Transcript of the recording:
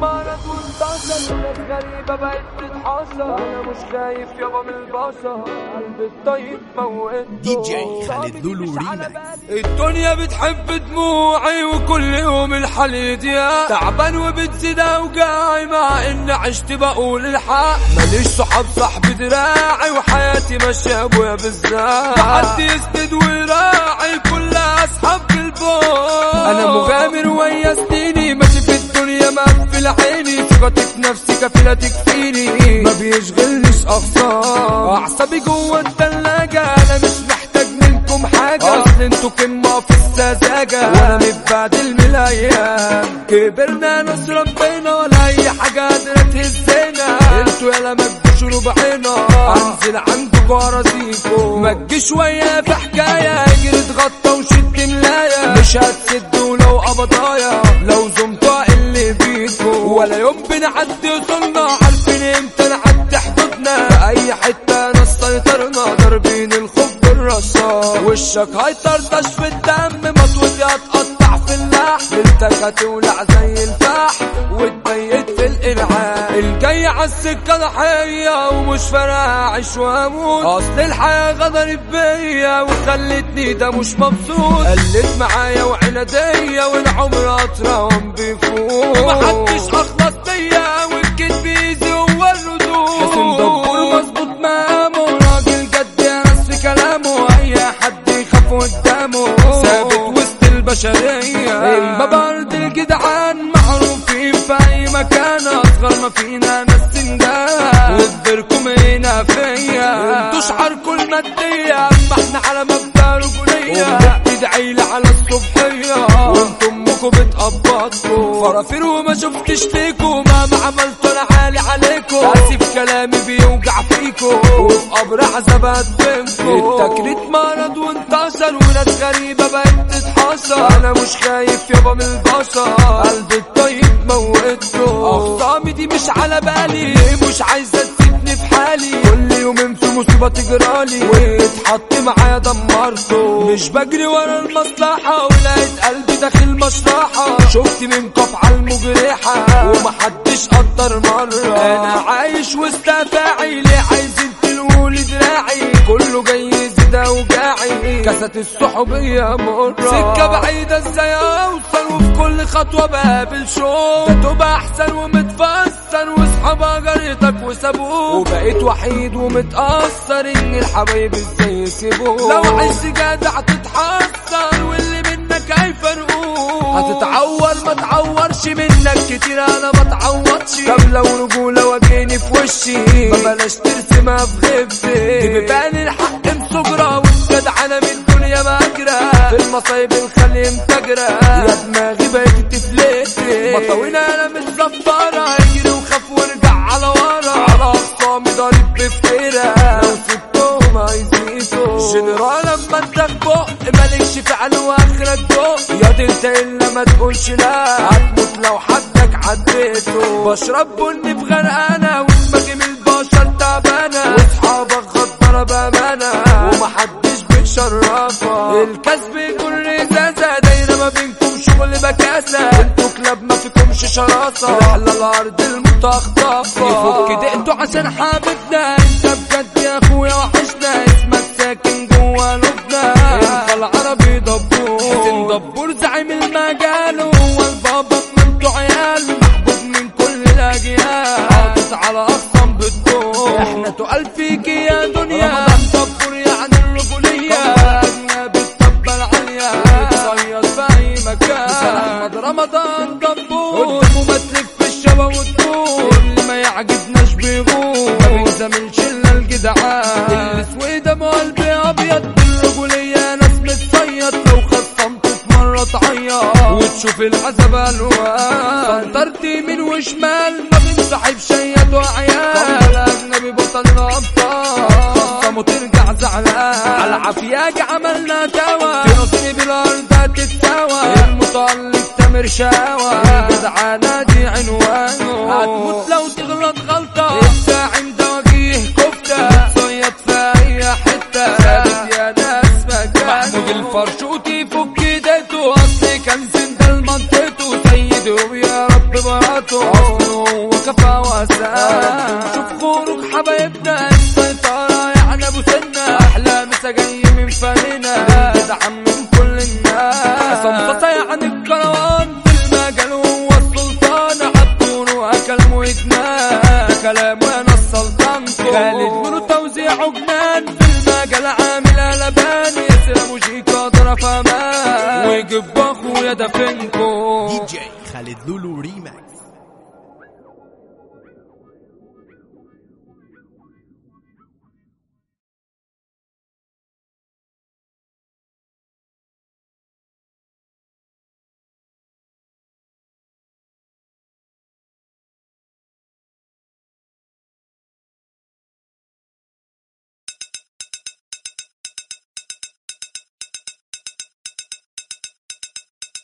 مرض وانتشر وناس غريبة بقت تتحصر أنا مش خايف يابا من البشر قلبي الطيب موته دي جي خالد لولو ريماكس. الدنيا بتحب دموعي وكل يوم الحال يضيق تعبان وبتزيد اوجاعي مع ان عشت بقول الحق. ماليش صحاب صاحبي دراعي وحياتي ماشية أبويا بالذات محد يسند ويراعي كلها أصحاب البوت أنا مغامر ويا سنيني عيني ثقتي في نفسي كفيلة تكفيني. ما بيشغلنيش اخسار أعصابي جوه التلاجة أنا مش محتاج منكم حاجة. أصل أنتوا كلمة في السذاجة وأنا متبادل من الأيام. كبرنا ناس ربنا ولا أي حاجة قادرة تهزنا. أنتوا يالا ما تجوش ربعنا. أنزل عندكوا اراضيكوا ما تجيش ويا في حكاية اجري اتغطى وشد ملاية. مش هتسدوا لو قبضايا يوم بنعدي وصلنا عارفين إمتى نعدي حدودنا أي حتة ناس سيطرنا ضاربين الخوف بالرصاص وشك هيطرطش في الدم مطوتي هتقطع في اللحم ليلتك هتولع زي الفحم وتبيت في الالعاب الجاي عالسكة ضحية ومش فارقة اعيش وأموت. أصل الحياة غدرت بيا وخلتني ده مش مبسوط. قلت معايا وعنادية والعمر اطرام بيفوت. ومحدش البشرية. اما برد الجدعان معروفين في أي مكان أصغر ما فينا ناس سندان وكبركم هنا فيا أنتوا شعاركم المادية أما إحنا على مبدأ رجولية بتدعي لي على الصبحية. وأنتم امكم بتقبضكوا فرافير وما شفتش فيكوا مهما عملتوا أنا عالي عليكوا اسف كلامي بيوجع فيكوا وفي قبر عذابات بينكوا التكريت مرض وانتشر وناس غريبة بقت تتحصر أنا مش خايف يابا من البشر قلبي الطيب موته اخصامي دي مش على بالي مش عايزة تسيبني في حالي. كل يومين في مصيبة تجرالي. ويتحط معايا دمرته. مش بجري ورا المصلحة. ولقيت قلبي داخل مشرحة شفت من قطعة المجرحة. ومحدش قدر مرة. أنا عايش وسط ليه عايزين تلولي دراعي؟ كله جاي كاسات الصحوبية مرة. سكة بعيدة إزاي اوصل وفي كل خطوة بقابل شوق تبقى أحسن ومتفسر واصحابها جريتك وسابوك وبقيت وحيد ومتأثر إن الحبايب إزاي يسيبوك لو عشت جدع تتحسر واللي منك هيفرقوك هتتعور ما تعورش منك كتير أنا ما تعوضش طب لو رجولة واجهني في وشي. ما بلاش ترسمها في غيبتي دي بيبان الحق مسجرة والجدع أنا من الدنيا مجرى في المصايب الخلي متجرى يا دماغي بقت تفلتي مطاوينا أنا مش زفارة اجري وخاف وارجع على ورا على اخصامي ضارب بفتيرة لو سبتهم هيزيدوا جنرال أما انت بق مالكش فعل واخرك دق يا دي انت الا ما تقولش لا هتموت لو حدك عديته بشرب بني بغرقانة ودماغي بكاسة أنتوا كلاب ما فيكمش شراسة. رحلة الأرض المتخطفة. يفك دقته عشان حبيبنا انت بجد يا أخويا. العذاب الوان سنطرت يمين وشمال ما بنسحب شيات وعيال اجنبي بطل خصم وترجع زعلان. على عافياك عملنا دوا تنصني بالارض هتتساوى المطلق تامر شاوى. الجدعانة دي عنوانه. هتموت لو وسام شوف خروج حبايبنا السيطرة يعني أبو سنة. أحلى مسا جاي من فمنا. دعم من كل الناس صنفصة يعني الكروان في المجال وهو السلطان. عبدون واكل وادمان كلامه أنا السلطان؟ خالد منو توزيعه جنان في المجال عامل قلبان يسرى موشيكا ضرب أمان ويجيب أخويا دفنكو دي جي خالد لولو ريماكس.